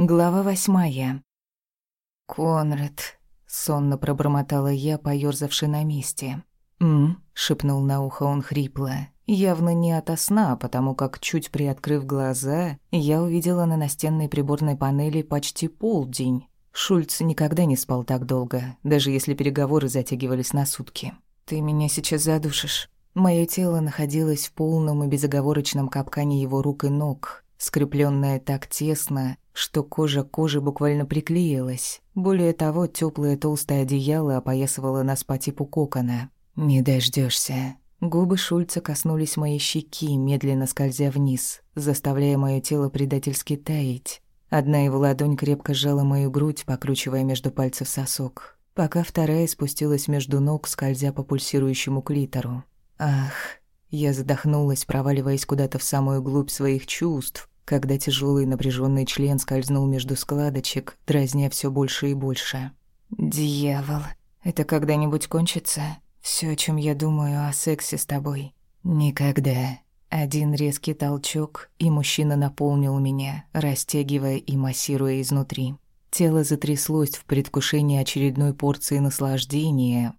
Глава восьмая. «Конрад», — сонно пробормотала я, поёрзавши на месте. «М?» — шепнул на ухо он хрипло. Явно не ото сна, потому как, чуть приоткрыв глаза, я увидела на настенной приборной панели почти полдень. Шульц никогда не спал так долго, даже если переговоры затягивались на сутки. «Ты меня сейчас задушишь». Моё тело находилось в полном и безоговорочном капкане его рук и ног, скрепленное так тесно, что кожа кожи буквально приклеилась. Более того, теплое толстое одеяло опоясывало нас по типу кокона. «Не дождешься. Губы Шульца коснулись моей щеки, медленно скользя вниз, заставляя мое тело предательски таять. Одна его ладонь крепко сжала мою грудь, покручивая между пальцев сосок, пока вторая спустилась между ног, скользя по пульсирующему клитору. Ах, я задохнулась, проваливаясь куда-то в самую глубь своих чувств, когда тяжелый напряженный член скользнул между складочек, дразня все больше и больше. «Дьявол, это когда-нибудь кончится? Все, о чем я думаю о сексе с тобой?» «Никогда». Один резкий толчок, и мужчина наполнил меня, растягивая и массируя изнутри. Тело затряслось в предвкушении очередной порции наслаждения,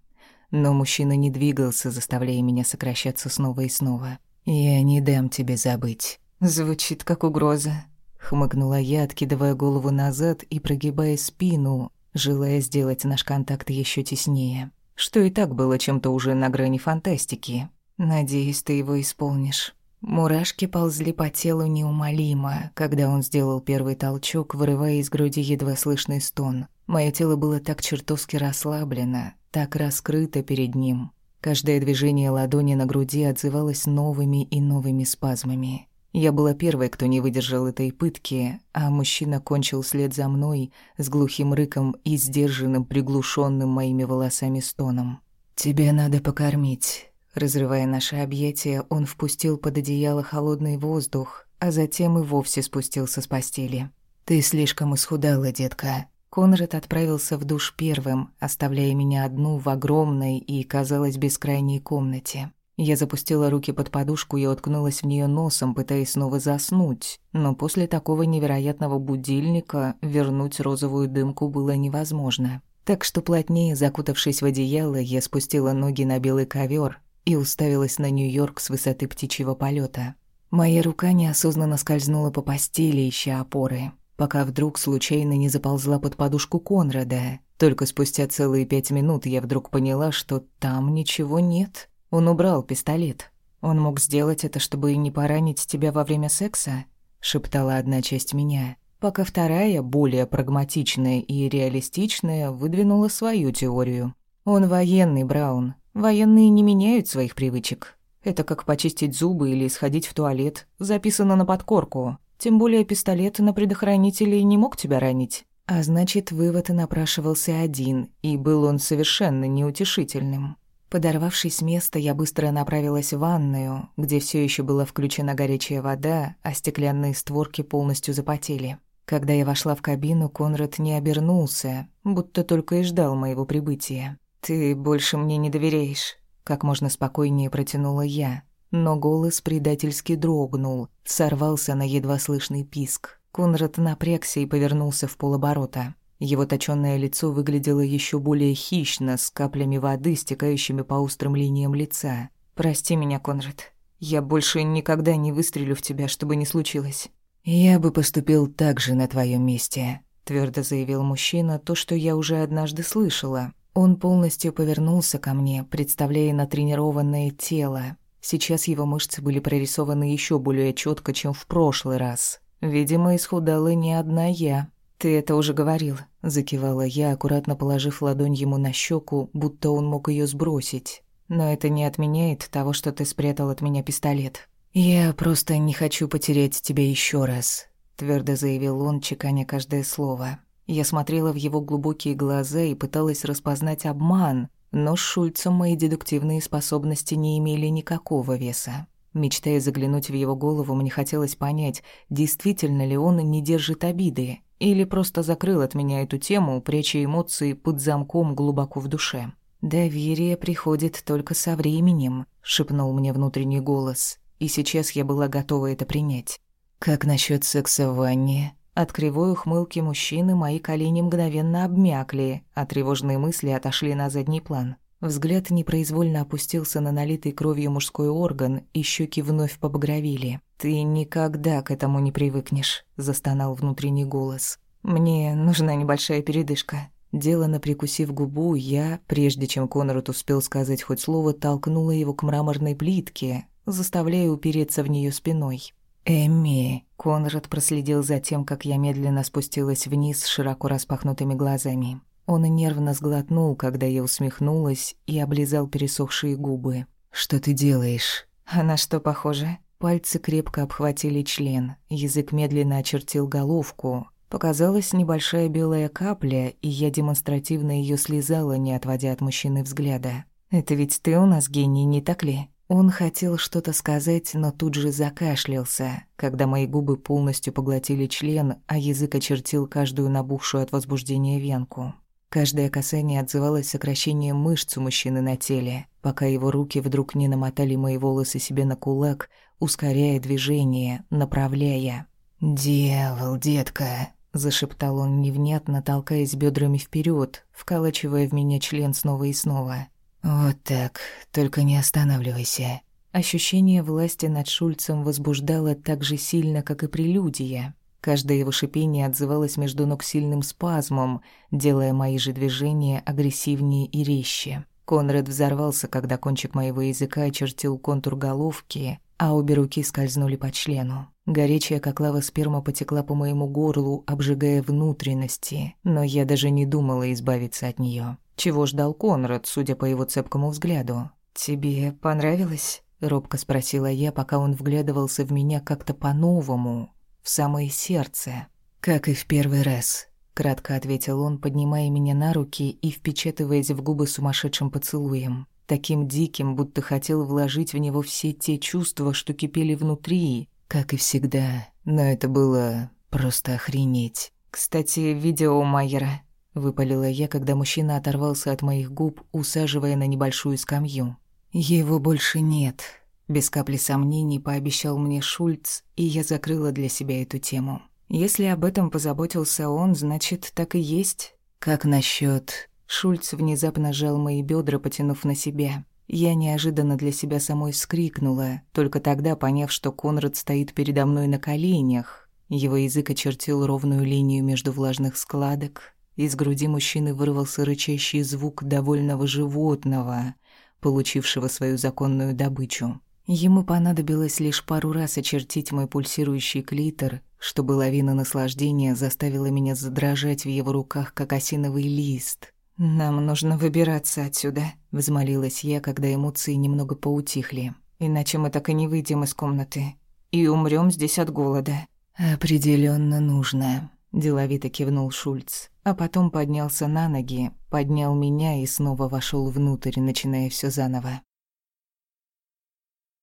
но мужчина не двигался, заставляя меня сокращаться снова и снова. «Я не дам тебе забыть. Звучит как угроза. Хмыкнула я, откидывая голову назад и прогибая спину, желая сделать наш контакт еще теснее. Что и так было чем-то уже на грани фантастики. Надеюсь, ты его исполнишь. Мурашки ползли по телу неумолимо, когда он сделал первый толчок, вырывая из груди едва слышный стон. Мое тело было так чертовски расслаблено, так раскрыто перед ним. Каждое движение ладони на груди отзывалось новыми и новыми спазмами. Я была первой, кто не выдержал этой пытки, а мужчина кончил след за мной с глухим рыком и сдержанным, приглушенным моими волосами стоном. «Тебе надо покормить». Разрывая наше объятие, он впустил под одеяло холодный воздух, а затем и вовсе спустился с постели. «Ты слишком исхудала, детка». Конрад отправился в душ первым, оставляя меня одну в огромной и, казалось, бескрайней комнате. Я запустила руки под подушку и уткнулась в нее носом, пытаясь снова заснуть. Но после такого невероятного будильника вернуть розовую дымку было невозможно. Так что плотнее закутавшись в одеяло, я спустила ноги на белый ковер и уставилась на Нью-Йорк с высоты птичьего полета. Моя рука неосознанно скользнула по постели, ища опоры, пока вдруг случайно не заползла под подушку Конрада. Только спустя целые пять минут я вдруг поняла, что там ничего нет. Он убрал пистолет. Он мог сделать это, чтобы не поранить тебя во время секса, шептала одна часть меня, пока вторая, более прагматичная и реалистичная, выдвинула свою теорию. Он военный, Браун. Военные не меняют своих привычек. Это как почистить зубы или сходить в туалет. Записано на подкорку. Тем более пистолет на предохранителе не мог тебя ранить. А значит, вывод и напрашивался один, и был он совершенно неутешительным. Подорвавшись с места, я быстро направилась в ванную, где все еще была включена горячая вода, а стеклянные створки полностью запотели. Когда я вошла в кабину, Конрад не обернулся, будто только и ждал моего прибытия. «Ты больше мне не доверяешь», — как можно спокойнее протянула я. Но голос предательски дрогнул, сорвался на едва слышный писк. Конрад напрягся и повернулся в полоборота. Его точёное лицо выглядело еще более хищно, с каплями воды, стекающими по острым линиям лица. «Прости меня, Конрад. Я больше никогда не выстрелю в тебя, чтобы не случилось». «Я бы поступил так же на твоем месте», — твердо заявил мужчина, то, что я уже однажды слышала. Он полностью повернулся ко мне, представляя натренированное тело. Сейчас его мышцы были прорисованы еще более четко, чем в прошлый раз. Видимо, исхудала не одна я. «Ты это уже говорил», — закивала я, аккуратно положив ладонь ему на щеку, будто он мог ее сбросить. «Но это не отменяет того, что ты спрятал от меня пистолет». «Я просто не хочу потерять тебя еще раз», — твердо заявил он, чеканя каждое слово. Я смотрела в его глубокие глаза и пыталась распознать обман, но с Шульцем мои дедуктивные способности не имели никакого веса. Мечтая заглянуть в его голову, мне хотелось понять, действительно ли он не держит обиды, или просто закрыл от меня эту тему, пряча эмоции под замком глубоко в душе. «Доверие приходит только со временем», — шепнул мне внутренний голос. И сейчас я была готова это принять. «Как насчет секса в ванне?» От кривой ухмылки мужчины мои колени мгновенно обмякли, а тревожные мысли отошли на задний план. Взгляд непроизвольно опустился на налитый кровью мужской орган, и щеки вновь побагровили. «Ты никогда к этому не привыкнешь», — застонал внутренний голос. «Мне нужна небольшая передышка». Делано прикусив губу, я, прежде чем Конрад успел сказать хоть слово, толкнула его к мраморной плитке, заставляя упереться в нее спиной. «Эмми!» Конрад проследил за тем, как я медленно спустилась вниз с широко распахнутыми глазами. Он нервно сглотнул, когда я усмехнулась, и облизал пересохшие губы. «Что ты делаешь?» «А на что похоже?» Пальцы крепко обхватили член, язык медленно очертил головку. Показалась небольшая белая капля, и я демонстративно ее слезала, не отводя от мужчины взгляда. «Это ведь ты у нас гений, не так ли?» Он хотел что-то сказать, но тут же закашлялся, когда мои губы полностью поглотили член, а язык очертил каждую набухшую от возбуждения венку. Каждое касание отзывалось сокращением мышц у мужчины на теле, пока его руки вдруг не намотали мои волосы себе на кулак, ускоряя движение, направляя. «Дьявол, детка!» — зашептал он невнятно, толкаясь бедрами вперед, вколачивая в меня член снова и снова. «Вот так, только не останавливайся». Ощущение власти над Шульцем возбуждало так же сильно, как и прелюдия. Каждое его шипение отзывалось между ног сильным спазмом, делая мои же движения агрессивнее и резче. Конрад взорвался, когда кончик моего языка очертил контур головки, а обе руки скользнули по члену. Горячая, как лава сперма, потекла по моему горлу, обжигая внутренности, но я даже не думала избавиться от нее. Чего ждал Конрад, судя по его цепкому взгляду? «Тебе понравилось?» — робко спросила я, пока он вглядывался в меня как-то по-новому, в самое сердце. «Как и в первый раз», — кратко ответил он, поднимая меня на руки и впечатываясь в губы сумасшедшим поцелуем. Таким диким, будто хотел вложить в него все те чувства, что кипели внутри, как и всегда. Но это было просто охренеть. Кстати, видео Майера Выпалила я, когда мужчина оторвался от моих губ, усаживая на небольшую скамью. «Его больше нет», — без капли сомнений пообещал мне Шульц, и я закрыла для себя эту тему. Если об этом позаботился он, значит, так и есть. Как насчет? Шульц внезапно сжал мои бедра, потянув на себя. Я неожиданно для себя самой вскрикнула, только тогда поняв, что Конрад стоит передо мной на коленях. Его язык очертил ровную линию между влажных складок, из груди мужчины вырвался рычащий звук довольного животного, получившего свою законную добычу. Ему понадобилось лишь пару раз очертить мой пульсирующий клитор, чтобы лавина наслаждения заставила меня задрожать в его руках, как осиновый лист. «Нам нужно выбираться отсюда», — взмолилась я, когда эмоции немного поутихли. «Иначе мы так и не выйдем из комнаты. И умрём здесь от голода». «Определённо нужно», — деловито кивнул Шульц а потом поднялся на ноги, поднял меня и снова вошел внутрь, начиная все заново.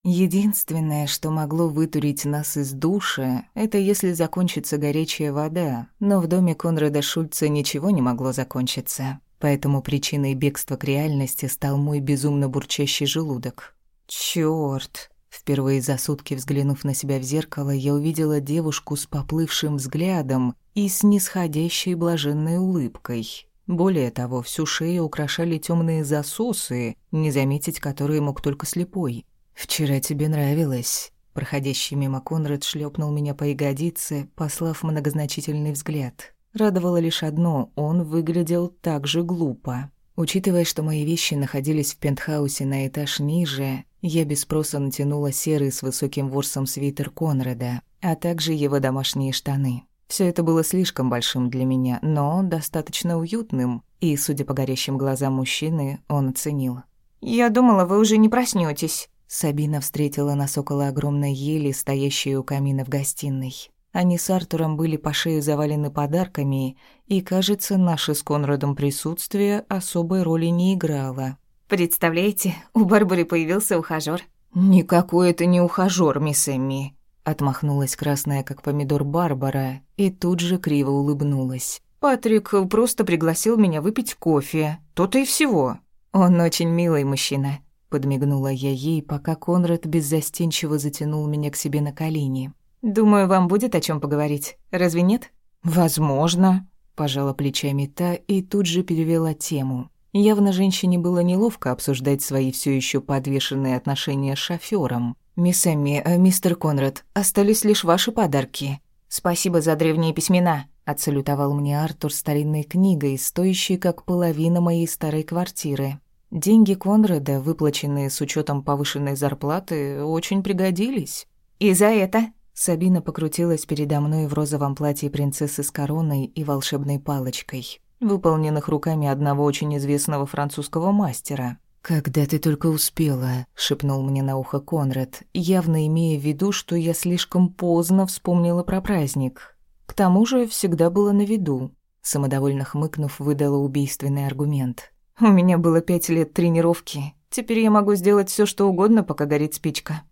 Единственное, что могло вытурить нас из душа, это если закончится горячая вода, но в доме Конрада Шульца ничего не могло закончиться, поэтому причиной бегства к реальности стал мой безумно бурчащий желудок. Чёрт! Впервые за сутки взглянув на себя в зеркало, я увидела девушку с поплывшим взглядом и с нисходящей блаженной улыбкой. Более того, всю шею украшали темные засосы, не заметить которые мог только слепой. «Вчера тебе нравилось». Проходящий мимо Конрад шлепнул меня по ягодице, послав многозначительный взгляд. Радовало лишь одно — он выглядел так же глупо. Учитывая, что мои вещи находились в пентхаусе на этаж ниже, я без спроса натянула серый с высоким ворсом свитер Конрада, а также его домашние штаны. Все это было слишком большим для меня, но достаточно уютным, и, судя по горящим глазам мужчины, он оценил. «Я думала, вы уже не проснетесь. Сабина встретила нас около огромной ели, стоящей у камина в гостиной. Они с Артуром были по шею завалены подарками, и, кажется, наше с Конрадом присутствие особой роли не играло. Представляете, у Барбары появился ухажёр. Никакой это не ухажёр, мисс Эмми. Отмахнулась красная, как помидор Барбара, и тут же криво улыбнулась. Патрик просто пригласил меня выпить кофе. То-то и всего. Он очень милый мужчина. Подмигнула я ей, пока Конрад беззастенчиво затянул меня к себе на колени. «Думаю, вам будет о чем поговорить. Разве нет?» «Возможно», — пожала плечами та и тут же перевела тему. Явно женщине было неловко обсуждать свои все еще подвешенные отношения с шофёром. «Мисс Эмми, э, мистер Конрад, остались лишь ваши подарки». «Спасибо за древние письмена», — отсалютовал мне Артур старинной книгой, стоящей как половина моей старой квартиры. Деньги Конрада, выплаченные с учетом повышенной зарплаты, очень пригодились. «И за это?» Сабина покрутилась передо мной в розовом платье принцессы с короной и волшебной палочкой выполненных руками одного очень известного французского мастера. «Когда ты только успела», — шепнул мне на ухо Конрад, явно имея в виду, что я слишком поздно вспомнила про праздник. К тому же всегда было на виду. Самодовольно хмыкнув, выдала убийственный аргумент. «У меня было пять лет тренировки. Теперь я могу сделать все, что угодно, пока горит спичка».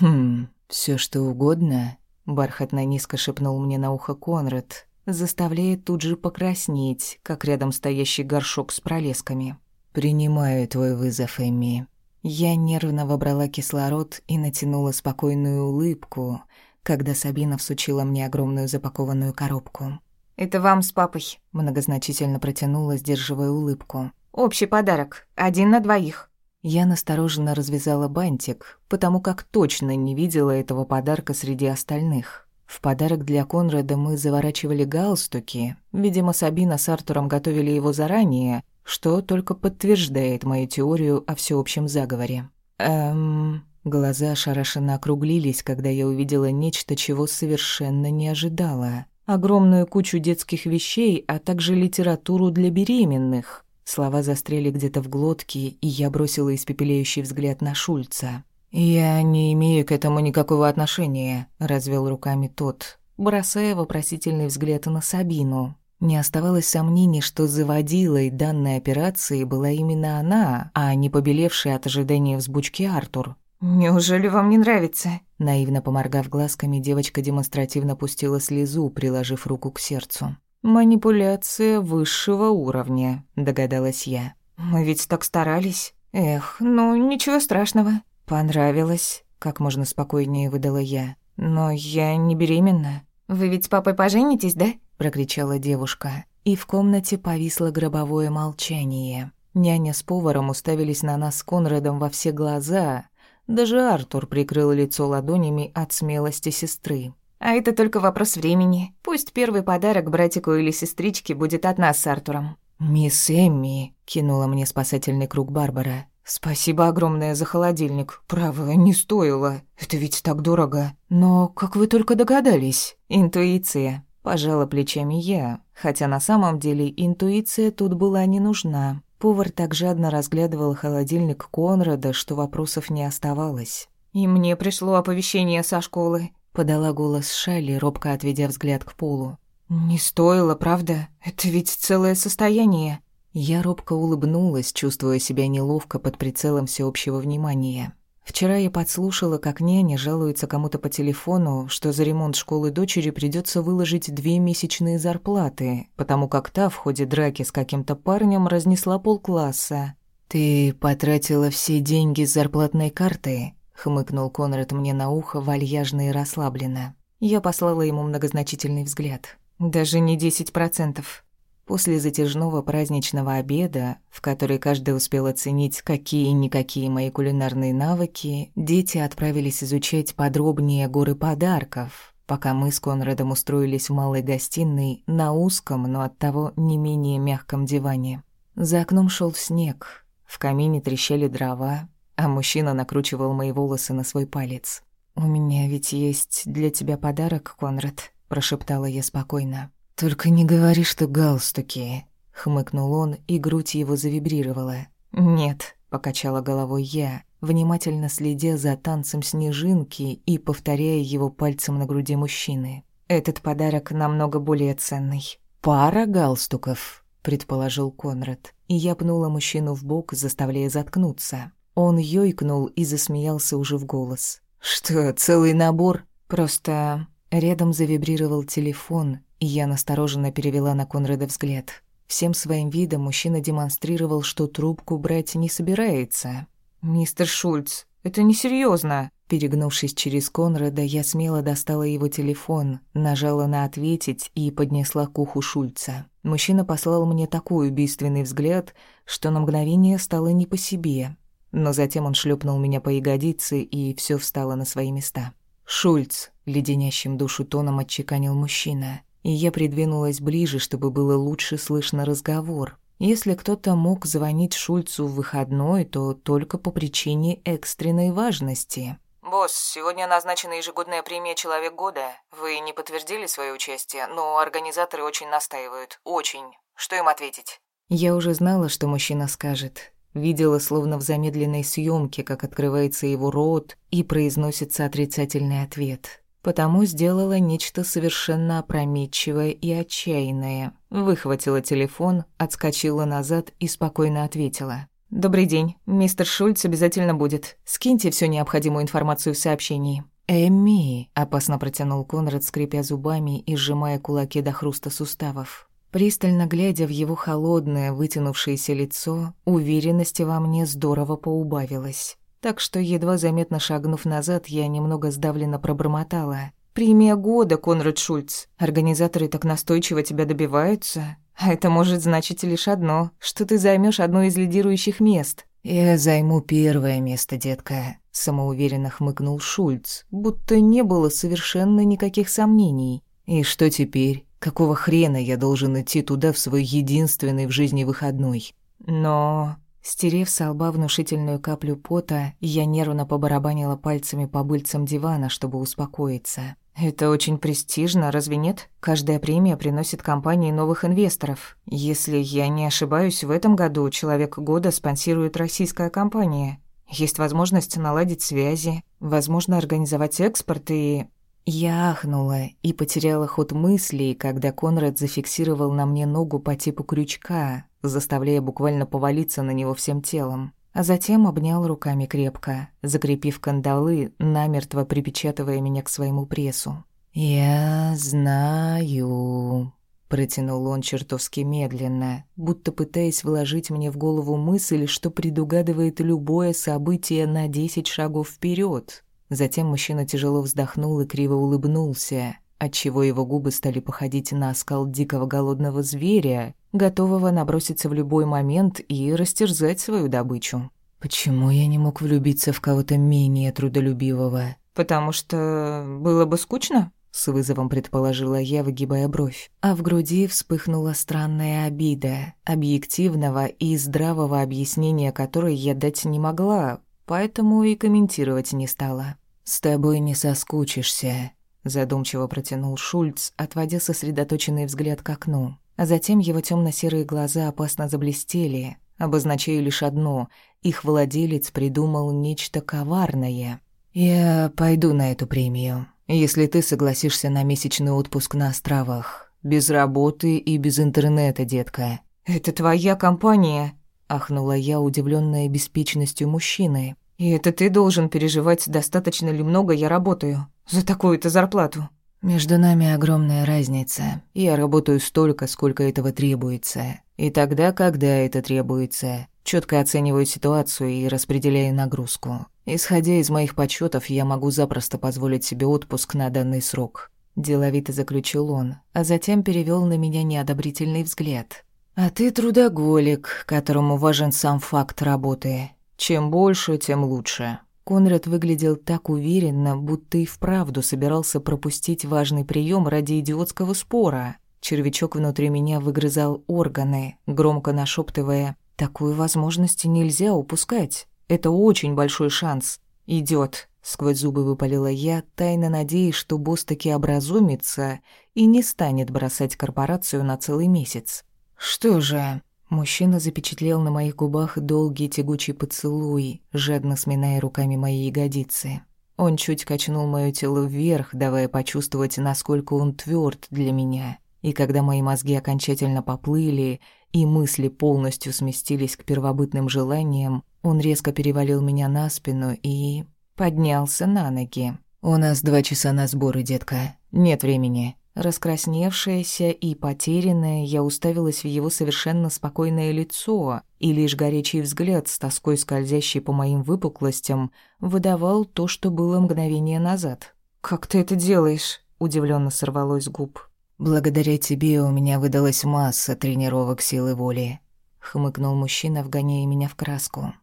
«Хм, все что угодно?» — бархатно низко шепнул мне на ухо Конрад, заставляет тут же покраснеть, как рядом стоящий горшок с пролесками. «Принимаю твой вызов, Эми». Я нервно вобрала кислород и натянула спокойную улыбку, когда Сабина всучила мне огромную запакованную коробку. «Это вам с папой», — многозначительно протянула, сдерживая улыбку. «Общий подарок. Один на двоих». Я настороженно развязала бантик, потому как точно не видела этого подарка среди остальных. В подарок для Конрада мы заворачивали галстуки. Видимо, Сабина с Артуром готовили его заранее, что только подтверждает мою теорию о всеобщем заговоре. Эм... Глаза ошарашенно округлились, когда я увидела нечто, чего совершенно не ожидала. Огромную кучу детских вещей, а также литературу для беременных. Слова застряли где-то в глотке, и я бросила испепеляющий взгляд на Шульца. «Я не имею к этому никакого отношения», — развел руками тот, бросая вопросительный взгляд на Сабину. Не оставалось сомнений, что заводилой данной операции была именно она, а не побелевшая от ожидания взбучки Артур. «Неужели вам не нравится?» Наивно поморгав глазками, девочка демонстративно пустила слезу, приложив руку к сердцу. «Манипуляция высшего уровня», — догадалась я. «Мы ведь так старались. Эх, ну ничего страшного. «Понравилось», — как можно спокойнее выдала я. «Но я не беременна». «Вы ведь с папой поженитесь, да?» — прокричала девушка. И в комнате повисло гробовое молчание. Няня с поваром уставились на нас с Конрадом во все глаза. Даже Артур прикрыл лицо ладонями от смелости сестры. «А это только вопрос времени. Пусть первый подарок братику или сестричке будет от нас с Артуром». «Мисс Эмми», — кинула мне спасательный круг Барбара, «Спасибо огромное за холодильник. Право, не стоило. Это ведь так дорого. Но как вы только догадались?» «Интуиция». Пожала плечами я, хотя на самом деле интуиция тут была не нужна. Повар так жадно разглядывал холодильник Конрада, что вопросов не оставалось. «И мне пришло оповещение со школы», — подала голос Шалли, робко отведя взгляд к полу. «Не стоило, правда? Это ведь целое состояние». Я робко улыбнулась, чувствуя себя неловко под прицелом всеобщего внимания. Вчера я подслушала, как няня жалуется кому-то по телефону, что за ремонт школы дочери придется выложить две месячные зарплаты, потому как та в ходе драки с каким-то парнем разнесла полкласса. «Ты потратила все деньги с зарплатной карты?» — хмыкнул Конрад мне на ухо вальяжно и расслабленно. Я послала ему многозначительный взгляд. «Даже не десять процентов». После затяжного праздничного обеда, в который каждый успел оценить какие-никакие мои кулинарные навыки, дети отправились изучать подробнее горы подарков, пока мы с Конрадом устроились в малой гостиной на узком, но оттого не менее мягком диване. За окном шел снег, в камине трещали дрова, а мужчина накручивал мои волосы на свой палец. «У меня ведь есть для тебя подарок, Конрад», – прошептала я спокойно. «Только не говори, что галстуки», — хмыкнул он, и грудь его завибрировала. «Нет», — покачала головой я, внимательно следя за танцем снежинки и повторяя его пальцем на груди мужчины. «Этот подарок намного более ценный». «Пара галстуков», — предположил Конрад, и я пнула мужчину в бок, заставляя заткнуться. Он ёйкнул и засмеялся уже в голос. «Что, целый набор?» «Просто...» Рядом завибрировал телефон, я настороженно перевела на Конрада взгляд. Всем своим видом мужчина демонстрировал, что трубку брать не собирается. «Мистер Шульц, это несерьезно. Перегнувшись через Конрада, я смело достала его телефон, нажала на «ответить» и поднесла к уху Шульца. Мужчина послал мне такой убийственный взгляд, что на мгновение стало не по себе. Но затем он шлепнул меня по ягодице, и все встало на свои места. «Шульц», — леденящим душу тоном отчеканил мужчина, и я придвинулась ближе, чтобы было лучше слышно разговор. Если кто-то мог звонить Шульцу в выходной, то только по причине экстренной важности. «Босс, сегодня назначена ежегодная премия «Человек года». Вы не подтвердили свое участие, но организаторы очень настаивают. Очень. Что им ответить?» Я уже знала, что мужчина скажет. Видела, словно в замедленной съемке, как открывается его рот и произносится отрицательный ответ. Потому сделала нечто совершенно опрометчивое и отчаянное. Выхватила телефон, отскочила назад и спокойно ответила. «Добрый день. Мистер Шульц обязательно будет. Скиньте всю необходимую информацию в сообщении». «Эми», — опасно протянул Конрад, скрипя зубами и сжимая кулаки до хруста суставов. Пристально глядя в его холодное, вытянувшееся лицо, уверенности во мне здорово поубавилось. Так что, едва заметно шагнув назад, я немного сдавленно пробормотала. «Премия года, Конрад Шульц. Организаторы так настойчиво тебя добиваются. А это может значить лишь одно, что ты займешь одно из лидирующих мест. Я займу первое место, детка, самоуверенно хмыкнул Шульц, будто не было совершенно никаких сомнений. И что теперь? Какого хрена я должен идти туда в свой единственный в жизни выходной? Но Стерев с лба внушительную каплю пота, я нервно побарабанила пальцами по быльцам дивана, чтобы успокоиться. Это очень престижно, разве нет? Каждая премия приносит компании новых инвесторов. Если я не ошибаюсь, в этом году «Человек года» спонсирует российская компания. Есть возможность наладить связи, возможно, организовать экспорт и... Я ахнула и потеряла ход мыслей, когда Конрад зафиксировал на мне ногу по типу крючка, заставляя буквально повалиться на него всем телом а затем обнял руками крепко, закрепив кандалы, намертво припечатывая меня к своему прессу. «Я знаю», — протянул он чертовски медленно, будто пытаясь вложить мне в голову мысль, что предугадывает любое событие на десять шагов вперед. Затем мужчина тяжело вздохнул и криво улыбнулся, отчего его губы стали походить на оскал дикого голодного зверя, готового наброситься в любой момент и растерзать свою добычу. Почему я не мог влюбиться в кого-то менее трудолюбивого? Потому что было бы скучно, с вызовом предположила я, выгибая бровь. А в груди вспыхнула странная обида, объективного и здравого объяснения которой я дать не могла, поэтому и комментировать не стала. «С тобой не соскучишься», задумчиво протянул Шульц, отводя сосредоточенный взгляд к окну. А затем его темно-серые глаза опасно заблестели, обозначая лишь одно — их владелец придумал нечто коварное. «Я пойду на эту премию, если ты согласишься на месячный отпуск на островах. Без работы и без интернета, детка». «Это твоя компания?» — ахнула я, удивленная беспечностью мужчины. «И это ты должен переживать, достаточно ли много я работаю?» За такую-то зарплату?» «Между нами огромная разница. Я работаю столько, сколько этого требуется. И тогда, когда это требуется, четко оцениваю ситуацию и распределяю нагрузку. Исходя из моих подсчетов, я могу запросто позволить себе отпуск на данный срок». Деловито заключил он, а затем перевел на меня неодобрительный взгляд. «А ты трудоголик, которому важен сам факт работы. Чем больше, тем лучше. Конрад выглядел так уверенно, будто и вправду собирался пропустить важный прием ради идиотского спора. Червячок внутри меня выгрызал органы, громко нашептывая «Такую возможность нельзя упускать. Это очень большой шанс. Идет. Сквозь зубы выпалила я, тайно надеясь, что босс таки образумится и не станет бросать корпорацию на целый месяц. «Что же, Мужчина запечатлел на моих губах долгий тягучий поцелуй, жадно сминая руками мои ягодицы. Он чуть качнул моё тело вверх, давая почувствовать, насколько он твёрд для меня. И когда мои мозги окончательно поплыли, и мысли полностью сместились к первобытным желаниям, он резко перевалил меня на спину и... поднялся на ноги. «У нас два часа на сборы, детка. Нет времени. Раскрасневшаяся и потерянная, я уставилась в его совершенно спокойное лицо, и лишь горячий взгляд с тоской скользящий по моим выпуклостям выдавал то, что было мгновение назад. «Как ты это делаешь?» — удивленно сорвалось с губ. «Благодаря тебе у меня выдалась масса тренировок силы воли», — хмыкнул мужчина, вгоняя меня в краску.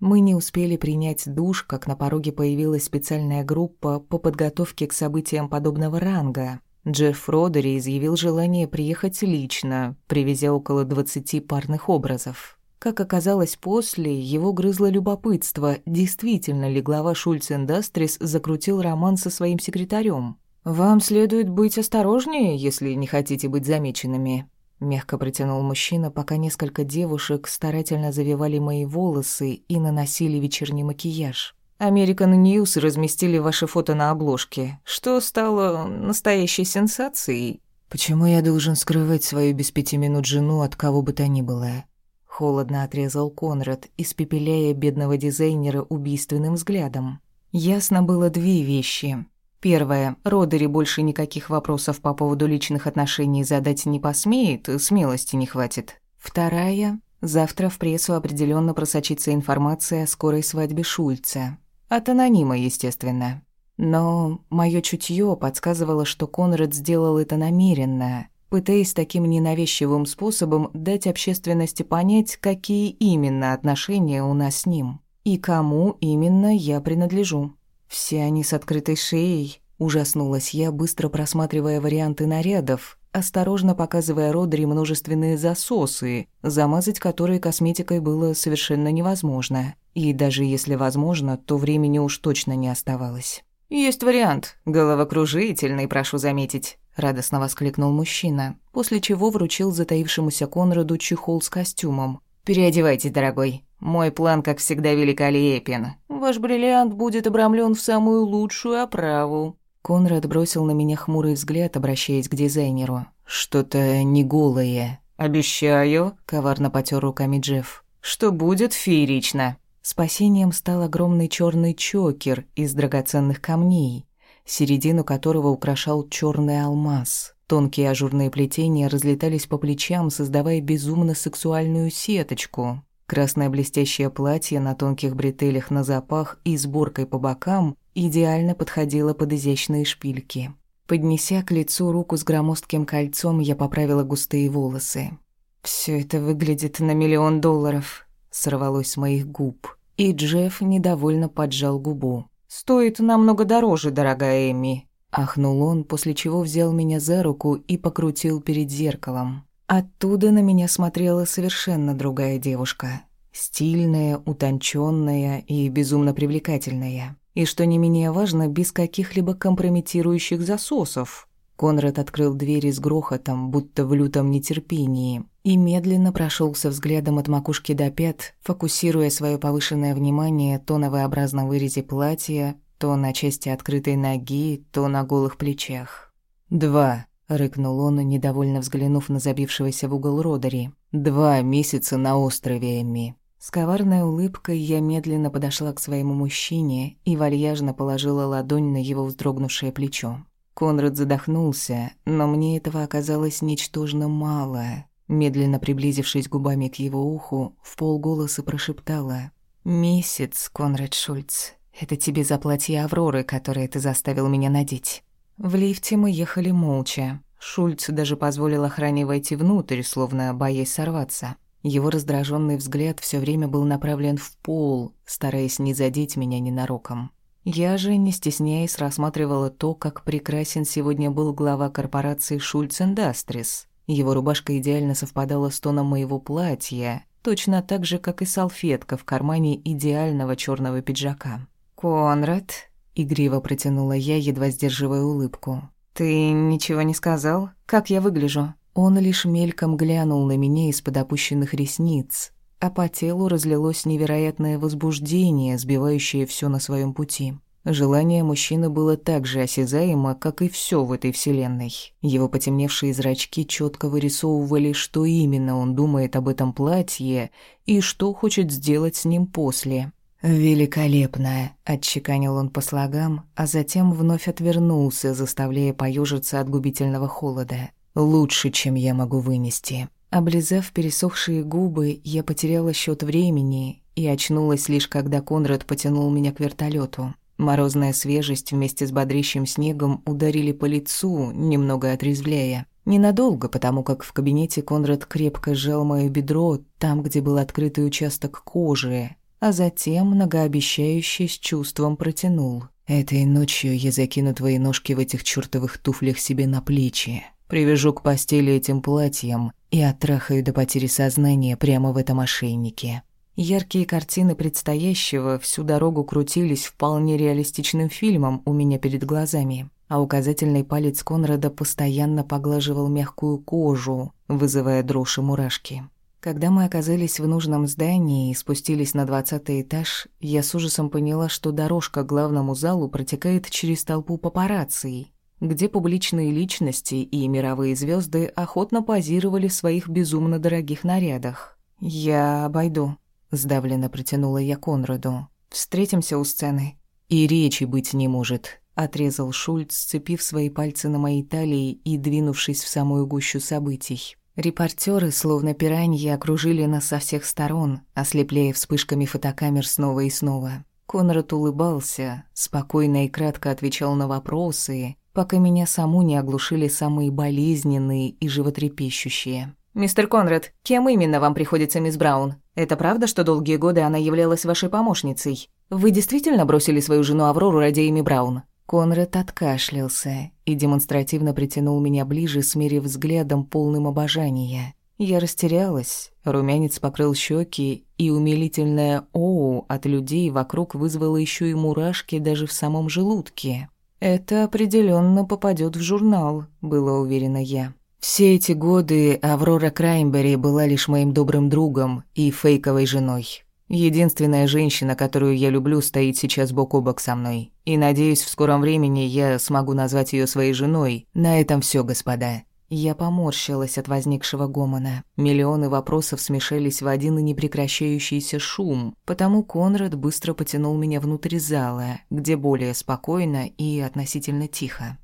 Мы не успели принять душ, как на пороге появилась специальная группа по подготовке к событиям подобного ранга. Джефф Родери изъявил желание приехать лично, привезя около двадцати парных образов. Как оказалось после, его грызло любопытство, действительно ли глава Шульц Индастрис закрутил роман со своим секретарем. «Вам следует быть осторожнее, если не хотите быть замеченными», Мягко протянул мужчина, пока несколько девушек старательно завивали мои волосы и наносили вечерний макияж. American News разместили ваше фото на обложке, что стало настоящей сенсацией. Почему я должен скрывать свою без пяти минут жену от кого бы то ни было? Холодно отрезал Конрад, испепеляя бедного дизайнера убийственным взглядом. Ясно было две вещи. Первое. Родери больше никаких вопросов по поводу личных отношений задать не посмеет, смелости не хватит. Вторая. Завтра в прессу определенно просочится информация о скорой свадьбе Шульца. От анонима, естественно. Но мое чутье подсказывало, что Конрад сделал это намеренно, пытаясь таким ненавязчивым способом дать общественности понять, какие именно отношения у нас с ним и кому именно я принадлежу. Все они с открытой шеей. Ужаснулась я, быстро просматривая варианты нарядов, осторожно показывая Родри множественные засосы, замазать которые косметикой было совершенно невозможно. И даже если возможно, то времени уж точно не оставалось. «Есть вариант. Головокружительный, прошу заметить», — радостно воскликнул мужчина, после чего вручил затаившемуся Конраду чехол с костюмом. «Переодевайтесь, дорогой. Мой план, как всегда, великолепен. Ваш бриллиант будет обрамлен в самую лучшую оправу». Конрад бросил на меня хмурый взгляд, обращаясь к дизайнеру. «Что-то не голое». «Обещаю», — коварно потер руками Джефф, «что будет феерично». Спасением стал огромный черный чокер из драгоценных камней, середину которого украшал черный алмаз. Тонкие ажурные плетения разлетались по плечам, создавая безумно сексуальную сеточку. Красное блестящее платье на тонких бретелях на запах и сборкой по бокам идеально подходило под изящные шпильки. Поднеся к лицу руку с громоздким кольцом, я поправила густые волосы. Все это выглядит на миллион долларов», — сорвалось с моих губ. И Джефф недовольно поджал губу. «Стоит намного дороже, дорогая Эми», — ахнул он, после чего взял меня за руку и покрутил перед зеркалом. Оттуда на меня смотрела совершенно другая девушка. Стильная, утонченная и безумно привлекательная. И, что не менее важно, без каких-либо компрометирующих засосов. Конрад открыл двери с грохотом, будто в лютом нетерпении, и медленно прошелся взглядом от макушки до пят, фокусируя свое повышенное внимание то на V-образном вырезе платья, то на части открытой ноги, то на голых плечах. «Два», рыкнул он, недовольно взглянув на забившегося в угол Родари. «Два месяца на острове, Эмми». С коварной улыбкой я медленно подошла к своему мужчине и вальяжно положила ладонь на его вздрогнувшее плечо. Конрад задохнулся, но мне этого оказалось ничтожно мало. Медленно приблизившись губами к его уху, в полголоса прошептала «Месяц, Конрад Шульц, это тебе за платье Авроры, которое ты заставил меня надеть». В лифте мы ехали молча. Шульц даже позволил охране войти внутрь, словно боясь сорваться. Его раздраженный взгляд все время был направлен в пол, стараясь не задеть меня ненароком. Я же, не стесняясь, рассматривала то, как прекрасен сегодня был глава корпорации Шульц Индастрис. Его рубашка идеально совпадала с тоном моего платья, точно так же, как и салфетка в кармане идеального черного пиджака. «Конрад», Игриво протянула я, едва сдерживая улыбку. «Ты ничего не сказал? Как я выгляжу?» Он лишь мельком глянул на меня из-под опущенных ресниц, а по телу разлилось невероятное возбуждение, сбивающее все на своем пути. Желание мужчины было так же осязаемо, как и все в этой вселенной. Его потемневшие зрачки четко вырисовывали, что именно он думает об этом платье и что хочет сделать с ним после. «Великолепно!» — отчеканил он по слогам, а затем вновь отвернулся, заставляя поежиться от губительного холода. «Лучше, чем я могу вынести». Облизав пересохшие губы, я потеряла счет времени и очнулась лишь когда Конрад потянул меня к вертолету. Морозная свежесть вместе с бодрящим снегом ударили по лицу, немного отрезвляя. Ненадолго, потому как в кабинете Конрад крепко сжал моё бедро, там, где был открытый участок кожи, а затем многообещающе с чувством протянул. «Этой ночью я закину твои ножки в этих чёртовых туфлях себе на плечи, привяжу к постели этим платьем и оттрахаю до потери сознания прямо в этом ошейнике». Яркие картины предстоящего всю дорогу крутились вполне реалистичным фильмом у меня перед глазами а указательный палец Конрада постоянно поглаживал мягкую кожу, вызывая дрожь и мурашки. Когда мы оказались в нужном здании и спустились на двадцатый этаж, я с ужасом поняла, что дорожка к главному залу протекает через толпу папарацци, где публичные личности и мировые звезды охотно позировали в своих безумно дорогих нарядах. «Я обойду», — сдавленно протянула я Конраду. «Встретимся у сцены». «И речи быть не может», Отрезал Шульц, сцепив свои пальцы на моей талии и двинувшись в самую гущу событий. Репортеры, словно пираньи, окружили нас со всех сторон, ослепляя вспышками фотокамер снова и снова. Конрад улыбался, спокойно и кратко отвечал на вопросы, пока меня саму не оглушили самые болезненные и животрепещущие. «Мистер Конрад, кем именно вам приходится мисс Браун? Это правда, что долгие годы она являлась вашей помощницей? Вы действительно бросили свою жену Аврору ради Эми Браун?» Конрад откашлялся и демонстративно притянул меня ближе, смерив взглядом полным обожания. Я растерялась, румянец покрыл щеки, и умилительное «оу» от людей вокруг вызвало еще и мурашки даже в самом желудке. «Это определенно попадет в журнал», — было уверена я. Все эти годы Аврора Краймбери была лишь моим добрым другом и фейковой женой. Единственная женщина, которую я люблю, стоит сейчас бок о бок со мной. И надеюсь, в скором времени я смогу назвать ее своей женой. На этом все, господа. Я поморщилась от возникшего гомона. Миллионы вопросов смешались в один и непрекращающийся шум, потому Конрад быстро потянул меня внутрь зала, где более спокойно и относительно тихо.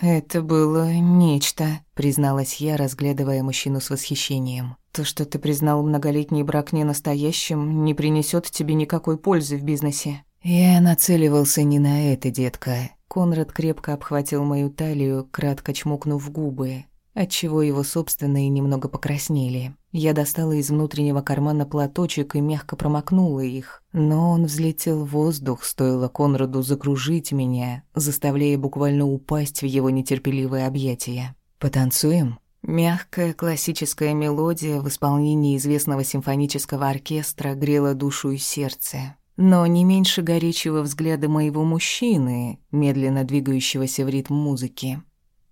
«Это было нечто», — призналась я, разглядывая мужчину с восхищением. «То, что ты признал многолетний брак не настоящим, не принесет тебе никакой пользы в бизнесе». «Я нацеливался не на это, детка». Конрад крепко обхватил мою талию, кратко чмокнув губы отчего его собственные немного покраснели. Я достала из внутреннего кармана платочек и мягко промокнула их, но он взлетел в воздух, стоило Конраду закружить меня, заставляя буквально упасть в его нетерпеливое объятия. «Потанцуем?» Мягкая классическая мелодия в исполнении известного симфонического оркестра грела душу и сердце. Но не меньше горячего взгляда моего мужчины, медленно двигающегося в ритм музыки.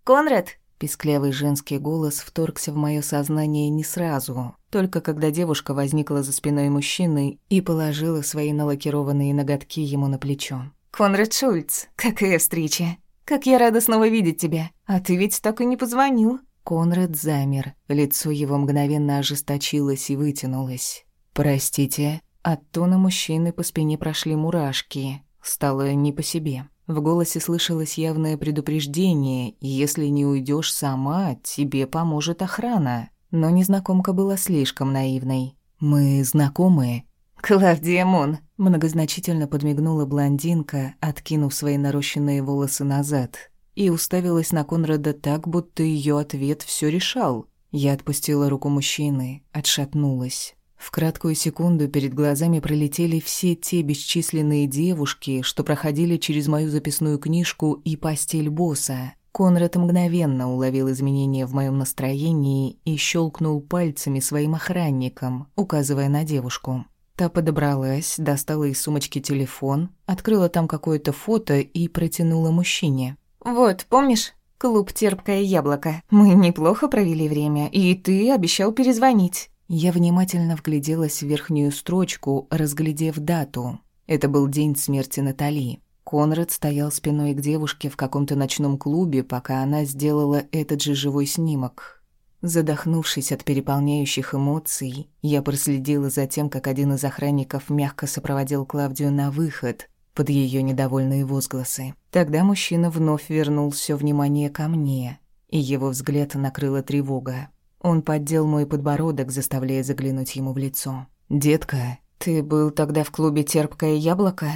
«Конрад!» Писклявый женский голос вторгся в моё сознание не сразу, только когда девушка возникла за спиной мужчины и положила свои налакированные ноготки ему на плечо. «Конрад Шульц, какая встреча! Как я рада снова видеть тебя! А ты ведь так и не позвонил!» Конрад замер, лицо его мгновенно ожесточилось и вытянулось. «Простите». От тона мужчины по спине прошли мурашки. Стало не по себе. В голосе слышалось явное предупреждение, если не уйдешь сама, тебе поможет охрана. Но незнакомка была слишком наивной. «Мы знакомые?» «Клавдия Мон», — многозначительно подмигнула блондинка, откинув свои нарощенные волосы назад, и уставилась на Конрада так, будто ее ответ все решал. Я отпустила руку мужчины, отшатнулась. В краткую секунду перед глазами пролетели все те бесчисленные девушки, что проходили через мою записную книжку и постель босса. Конрад мгновенно уловил изменения в моем настроении и щелкнул пальцами своим охранникам, указывая на девушку. Та подобралась, достала из сумочки телефон, открыла там какое-то фото и протянула мужчине. «Вот, помнишь? Клуб «Терпкое яблоко». Мы неплохо провели время, и ты обещал перезвонить». Я внимательно вгляделась в верхнюю строчку, разглядев дату. Это был день смерти Натали. Конрад стоял спиной к девушке в каком-то ночном клубе, пока она сделала этот же живой снимок. Задохнувшись от переполняющих эмоций, я проследила за тем, как один из охранников мягко сопроводил Клавдию на выход под ее недовольные возгласы. Тогда мужчина вновь вернул все внимание ко мне, и его взгляд накрыла тревога. Он поддел мой подбородок, заставляя заглянуть ему в лицо. «Детка, ты был тогда в клубе «Терпкое яблоко»?»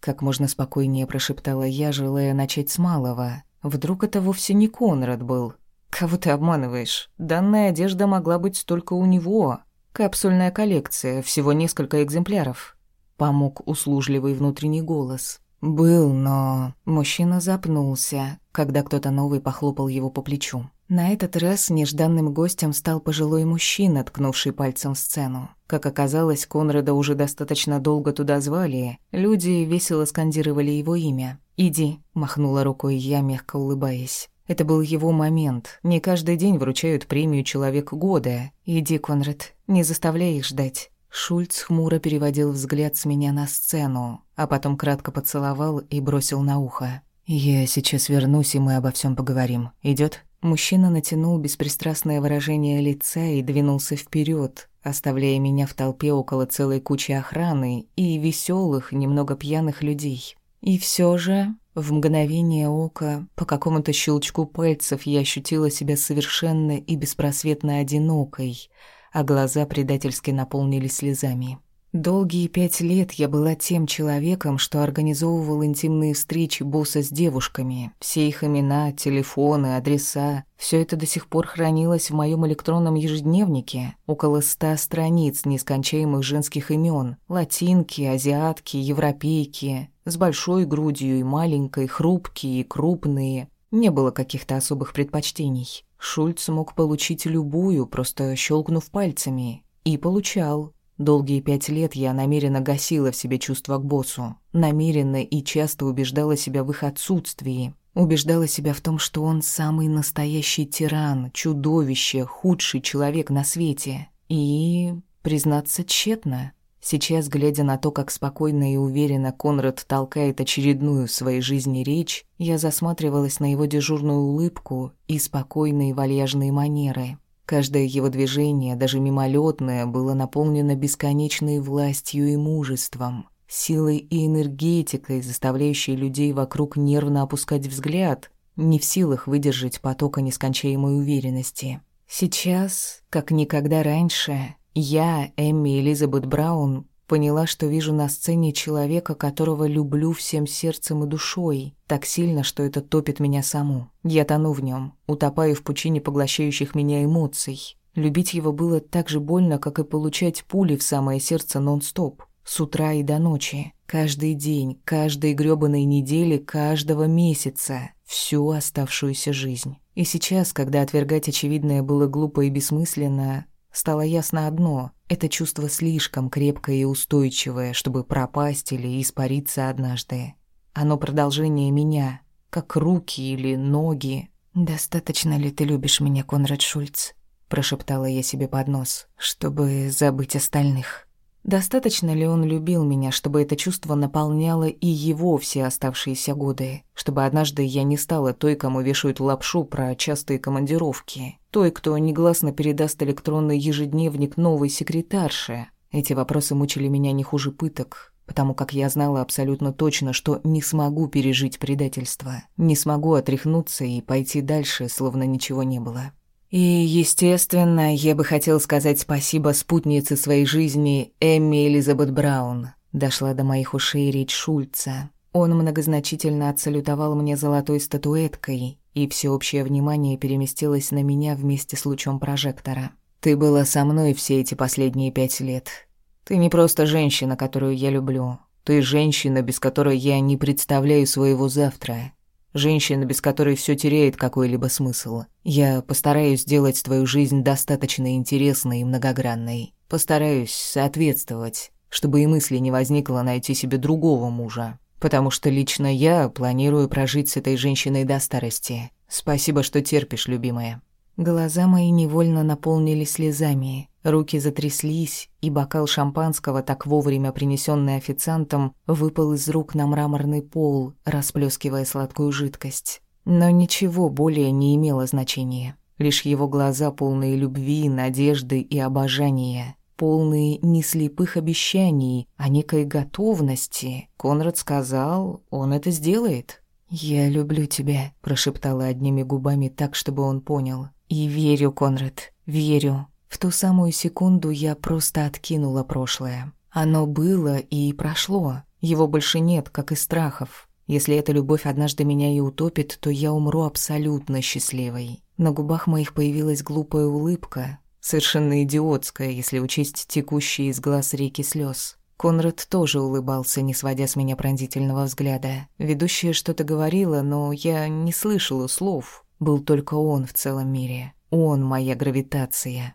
Как можно спокойнее прошептала я, желая начать с малого. Вдруг это вовсе не Конрад был, Кого ты обманываешь? Данная одежда могла быть только у него. Капсульная коллекция, всего несколько экземпляров. Помог услужливый внутренний голос. Был, но... Мужчина запнулся, когда кто-то новый похлопал его по плечу. На этот раз нежданным гостем стал пожилой мужчина, ткнувший пальцем в сцену. Как оказалось, Конрада уже достаточно долго туда звали. Люди весело скандировали его имя. «Иди», — махнула рукой я, мягко улыбаясь. Это был его момент. Не каждый день вручают премию «Человек года». «Иди, Конрад, не заставляй их ждать». Шульц хмуро переводил взгляд с меня на сцену, а потом кратко поцеловал и бросил на ухо. «Я сейчас вернусь, и мы обо всем поговорим. Идет? Мужчина натянул беспристрастное выражение лица и двинулся вперед, оставляя меня в толпе около целой кучи охраны и веселых, немного пьяных людей. И все же в мгновение ока, по какому-то щелчку пальцев я ощутила себя совершенно и беспросветно одинокой, а глаза предательски наполнились слезами. Долгие пять лет я была тем человеком, что организовывал интимные встречи босса с девушками. Все их имена, телефоны, адреса — все это до сих пор хранилось в моем электронном ежедневнике. Около ста страниц нескончаемых женских имен: Латинки, азиатки, европейки. С большой грудью и маленькой, хрупкие и крупные. Не было каких-то особых предпочтений. Шульц мог получить любую, просто щелкнув пальцами. И получал. Долгие пять лет я намеренно гасила в себе чувства к боссу. Намеренно и часто убеждала себя в их отсутствии. Убеждала себя в том, что он самый настоящий тиран, чудовище, худший человек на свете. И, признаться тщетно, сейчас, глядя на то, как спокойно и уверенно Конрад толкает очередную в своей жизни речь, я засматривалась на его дежурную улыбку и спокойные вальяжные манеры. Каждое его движение, даже мимолетное, было наполнено бесконечной властью и мужеством, силой и энергетикой, заставляющей людей вокруг нервно опускать взгляд, не в силах выдержать потока нескончаемой уверенности. Сейчас, как никогда раньше, я, Эмми Элизабет Браун, Поняла, что вижу на сцене человека, которого люблю всем сердцем и душой, так сильно, что это топит меня саму. Я тону в нем, утопаю в пучине поглощающих меня эмоций. Любить его было так же больно, как и получать пули в самое сердце нон-стоп. С утра и до ночи. Каждый день, каждой грёбаной недели, каждого месяца. Всю оставшуюся жизнь. И сейчас, когда отвергать очевидное было глупо и бессмысленно, Стало ясно одно — это чувство слишком крепкое и устойчивое, чтобы пропасть или испариться однажды. Оно продолжение меня, как руки или ноги. «Достаточно ли ты любишь меня, Конрад Шульц?» — прошептала я себе под нос, чтобы забыть остальных. Достаточно ли он любил меня, чтобы это чувство наполняло и его все оставшиеся годы? Чтобы однажды я не стала той, кому вешают лапшу про частые командировки? Той, кто негласно передаст электронный ежедневник новой секретарше? Эти вопросы мучили меня не хуже пыток, потому как я знала абсолютно точно, что не смогу пережить предательство, не смогу отряхнуться и пойти дальше, словно ничего не было. И, естественно, я бы хотел сказать спасибо спутнице своей жизни Эмми Элизабет Браун. Дошла до моих ушей речь Шульца. Он многозначительно отсалютовал мне золотой статуэткой, и всеобщее внимание переместилось на меня вместе с лучом прожектора. «Ты была со мной все эти последние пять лет. Ты не просто женщина, которую я люблю. Ты женщина, без которой я не представляю своего завтра. Женщина, без которой все теряет какой-либо смысл. Я постараюсь сделать твою жизнь достаточно интересной и многогранной. Постараюсь соответствовать, чтобы и мысли не возникло найти себе другого мужа. Потому что лично я планирую прожить с этой женщиной до старости. Спасибо, что терпишь, любимая. Глаза мои невольно наполнились слезами, руки затряслись, и бокал шампанского, так вовремя принесенный официантом, выпал из рук на мраморный пол, расплескивая сладкую жидкость. Но ничего более не имело значения. Лишь его глаза полные любви, надежды и обожания полные не слепых обещаний, а некой готовности. Конрад сказал, он это сделает. «Я люблю тебя», — прошептала одними губами так, чтобы он понял. «И верю, Конрад, верю». В ту самую секунду я просто откинула прошлое. Оно было и прошло. Его больше нет, как и страхов. Если эта любовь однажды меня и утопит, то я умру абсолютно счастливой. На губах моих появилась глупая улыбка, Совершенно идиотская, если учесть текущие из глаз реки слез. Конрад тоже улыбался, не сводя с меня пронзительного взгляда. Ведущая что-то говорила, но я не слышала слов. Был только он в целом мире. Он моя гравитация.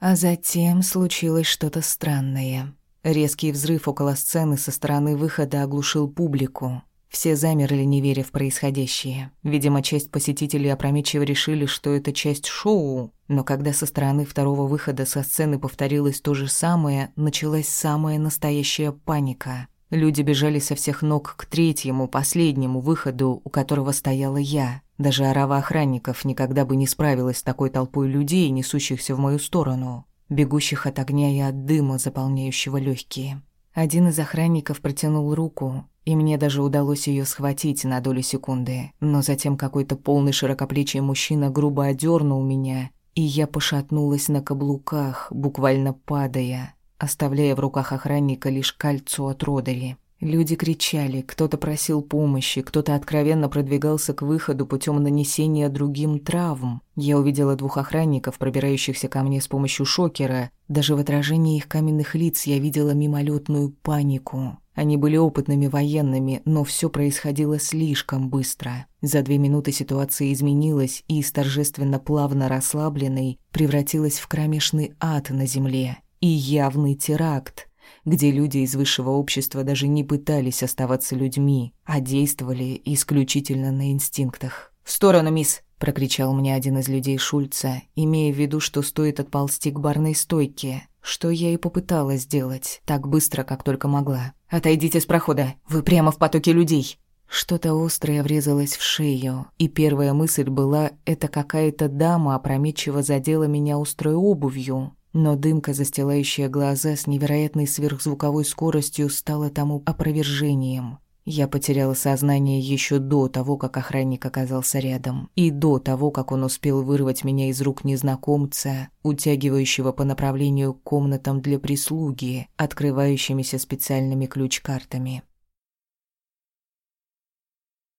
А затем случилось что-то странное. Резкий взрыв около сцены со стороны выхода оглушил публику. Все замерли, не веря в происходящее. Видимо, часть посетителей опрометчиво решили, что это часть шоу, но когда со стороны второго выхода со сцены повторилось то же самое, началась самая настоящая паника. Люди бежали со всех ног к третьему, последнему выходу, у которого стояла я. Даже орава охранников никогда бы не справилась с такой толпой людей, несущихся в мою сторону, бегущих от огня и от дыма, заполняющего легкие. Один из охранников протянул руку, и мне даже удалось ее схватить на долю секунды. Но затем какой-то полный широкоплечий мужчина грубо одернул меня, и я пошатнулась на каблуках, буквально падая, оставляя в руках охранника лишь кольцо от Родари. Люди кричали, кто-то просил помощи, кто-то откровенно продвигался к выходу путем нанесения другим травм. Я увидела двух охранников, пробирающихся ко мне с помощью шокера. Даже в отражении их каменных лиц я видела мимолетную панику. Они были опытными военными, но все происходило слишком быстро. За две минуты ситуация изменилась и из торжественно плавно расслабленной превратилась в кромешный ад на земле и явный теракт где люди из высшего общества даже не пытались оставаться людьми, а действовали исключительно на инстинктах. «В сторону, мисс!» — прокричал мне один из людей Шульца, имея в виду, что стоит отползти к барной стойке, что я и попыталась сделать, так быстро, как только могла. «Отойдите с прохода, вы прямо в потоке людей!» Что-то острое врезалось в шею, и первая мысль была, это какая-то дама опрометчиво задела меня острой обувью, но дымка, застилающая глаза с невероятной сверхзвуковой скоростью, стала тому опровержением. Я потеряла сознание еще до того, как охранник оказался рядом, и до того, как он успел вырвать меня из рук незнакомца, утягивающего по направлению к комнатам для прислуги, открывающимися специальными ключ-картами.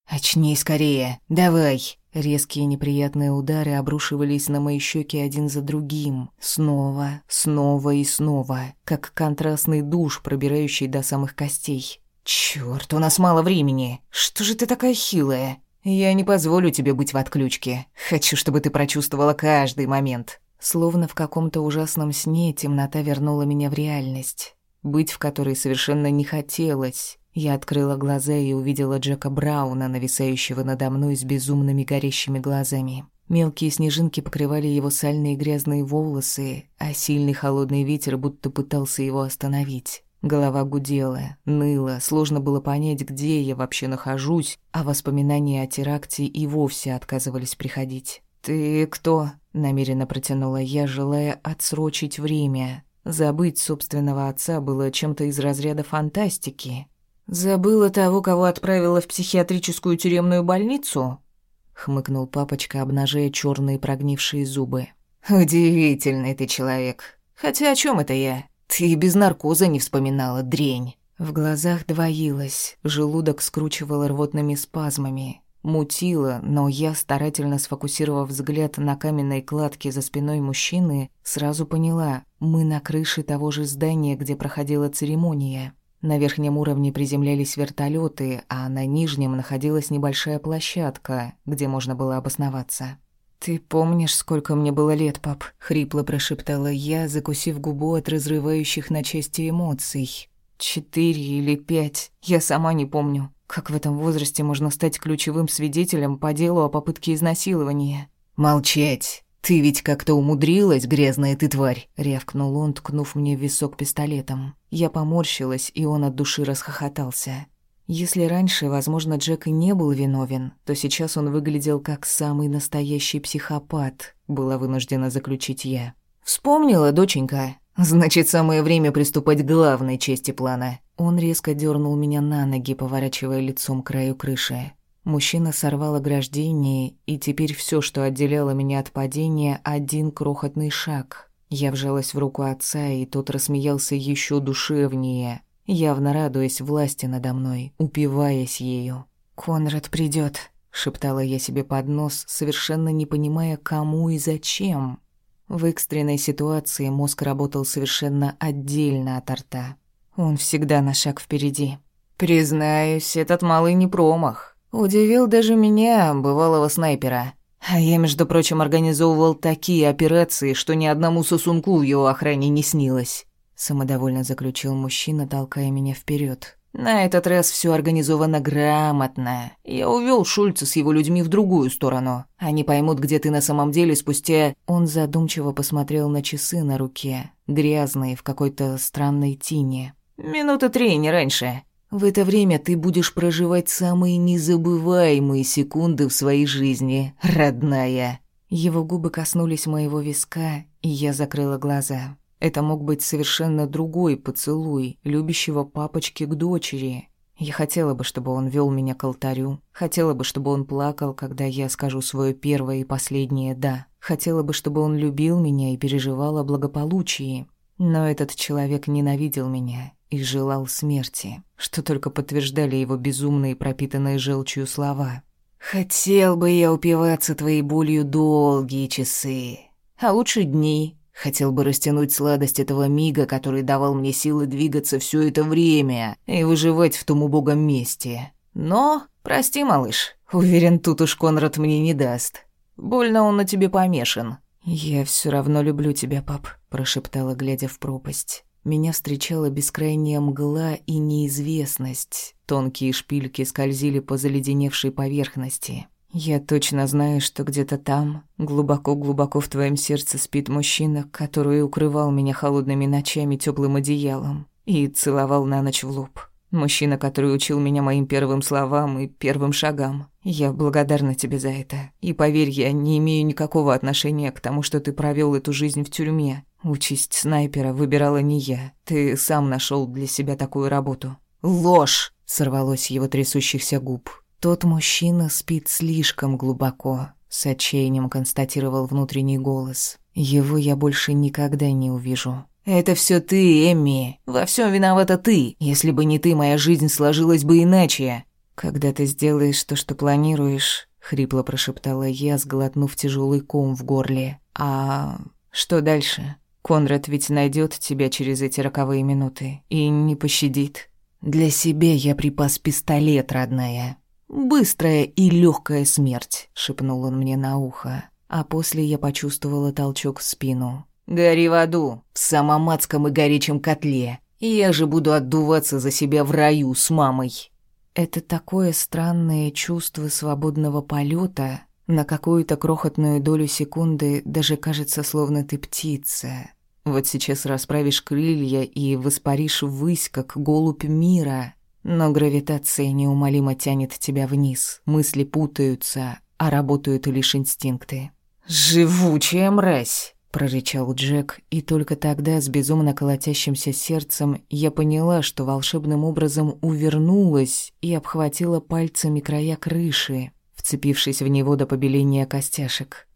«Очнись скорее! Давай!» Резкие неприятные удары обрушивались на мои щеки один за другим. Снова, снова и снова, как контрастный душ, пробирающий до самых костей. «Чёрт, у нас мало времени! Что же ты такая хилая? Я не позволю тебе быть в отключке. Хочу, чтобы ты прочувствовала каждый момент». Словно в каком-то ужасном сне темнота вернула меня в реальность, быть в которой совершенно не хотелось. Я открыла глаза и увидела Джека Брауна, нависающего надо мной с безумными горящими глазами. Мелкие снежинки покрывали его сальные грязные волосы, а сильный холодный ветер будто пытался его остановить. Голова гудела, ныла, сложно было понять, где я вообще нахожусь, а воспоминания о теракте и вовсе отказывались приходить. «Ты кто?» — намеренно протянула я, желая отсрочить время. Забыть собственного отца было чем-то из разряда фантастики. «Забыла того, кого отправила в психиатрическую тюремную больницу?» — хмыкнул папочка, обнажая черные прогнившие зубы. «Удивительный ты человек. Хотя о чем это я? Ты без наркоза не вспоминала, дрень». В глазах двоилось, желудок скручивало рвотными спазмами. Мутило, но я, старательно сфокусировав взгляд на каменной кладке за спиной мужчины, сразу поняла, мы на крыше того же здания, где проходила церемония. На верхнем уровне приземлялись вертолеты, а на нижнем находилась небольшая площадка, где можно было обосноваться. «Ты помнишь, сколько мне было лет, пап?» — хрипло прошептала я, закусив губу от разрывающих на части эмоций. «Четыре или пять, я сама не помню. Как в этом возрасте можно стать ключевым свидетелем по делу о попытке изнасилования?» «Молчать!» «Ты ведь как-то умудрилась, грязная ты тварь!» — рявкнул он, ткнув мне в висок пистолетом. Я поморщилась, и он от души расхохотался. Если раньше, возможно, Джек и не был виновен, то сейчас он выглядел как самый настоящий психопат, была вынуждена заключить я. «Вспомнила, доченька? Значит, самое время приступать к главной части плана». Он резко дернул меня на ноги, поворачивая лицом к краю крыши. Мужчина сорвал ограждение, и теперь все, что отделяло меня от падения, один крохотный шаг. Я вжалась в руку отца, и тот рассмеялся еще душевнее, явно радуясь власти надо мной, упиваясь ею. «Конрад придет, шептала я себе под нос, совершенно не понимая, кому и зачем. В экстренной ситуации мозг работал совершенно отдельно от рта. Он всегда на шаг впереди. Признаюсь, этот малый не промах. Удивил даже меня, бывалого снайпера. А я, между прочим, организовывал такие операции, что ни одному сосунку в его охране не снилось. Самодовольно заключил мужчина, толкая меня вперед. На этот раз все организовано грамотно. Я увел Шульца с его людьми в другую сторону. Они поймут, где ты на самом деле спустя... Он задумчиво посмотрел на часы на руке, грязные, в какой-то странной тени. Минуты три, не раньше. В это время ты будешь проживать самые незабываемые секунды в своей жизни, родная». Его губы коснулись моего виска, и я закрыла глаза. Это мог быть совершенно другой поцелуй, любящего папочки к дочери. Я хотела бы, чтобы он вел меня к алтарю. Хотела бы, чтобы он плакал, когда я скажу свое первое и последнее «да». Хотела бы, чтобы он любил меня и переживал о благополучии. Но этот человек ненавидел меня и желал смерти, что только подтверждали его безумные пропитанные желчью слова. «Хотел бы я упиваться твоей болью долгие часы, а лучше дни. Хотел бы растянуть сладость этого мига, который давал мне силы двигаться все это время и выживать в том убогом месте. Но, прости, малыш, уверен, тут уж Конрад мне не даст. Больно он на тебе помешан». «Я все равно люблю тебя, пап», — прошептала, глядя в пропасть. Меня встречала бескрайняя мгла и неизвестность. Тонкие шпильки скользили по заледеневшей поверхности. Я точно знаю, что где-то там, глубоко-глубоко в твоем сердце спит мужчина, который укрывал меня холодными ночами теплым одеялом и целовал на ночь в лоб. Мужчина, который учил меня моим первым словам и первым шагам. Я благодарна тебе за это. И поверь, я не имею никакого отношения к тому, что ты провел эту жизнь в тюрьме. Участь снайпера выбирала не я. Ты сам нашел для себя такую работу. Ложь! Сорвалось его трясущихся губ. Тот мужчина спит слишком глубоко, с отчаянием констатировал внутренний голос. Его я больше никогда не увижу. «Это все ты, Эмми. Во всем виновата ты. Если бы не ты, моя жизнь сложилась бы иначе». «Когда ты сделаешь то, что планируешь», — хрипло прошептала я, сглотнув тяжелый ком в горле. «А что дальше? Конрад ведь найдет тебя через эти роковые минуты и не пощадит. Для себя я припас пистолет, родная. Быстрая и легкая смерть», — шепнул он мне на ухо. А после я почувствовала толчок в спину. Гори в аду, в самом адском и горячем котле. Я же буду отдуваться за себя в раю с мамой. Это такое странное чувство свободного полета. На какую-то крохотную долю секунды даже кажется, словно ты птица. Вот сейчас расправишь крылья и воспаришь ввысь, как голубь мира. Но гравитация неумолимо тянет тебя вниз, мысли путаются, а работают лишь инстинкты. «Живучая мразь!» прорычал Джек, и только тогда с безумно колотящимся сердцем я поняла, что волшебным образом увернулась и обхватила пальцами края крыши, вцепившись в него до побеления костяшек.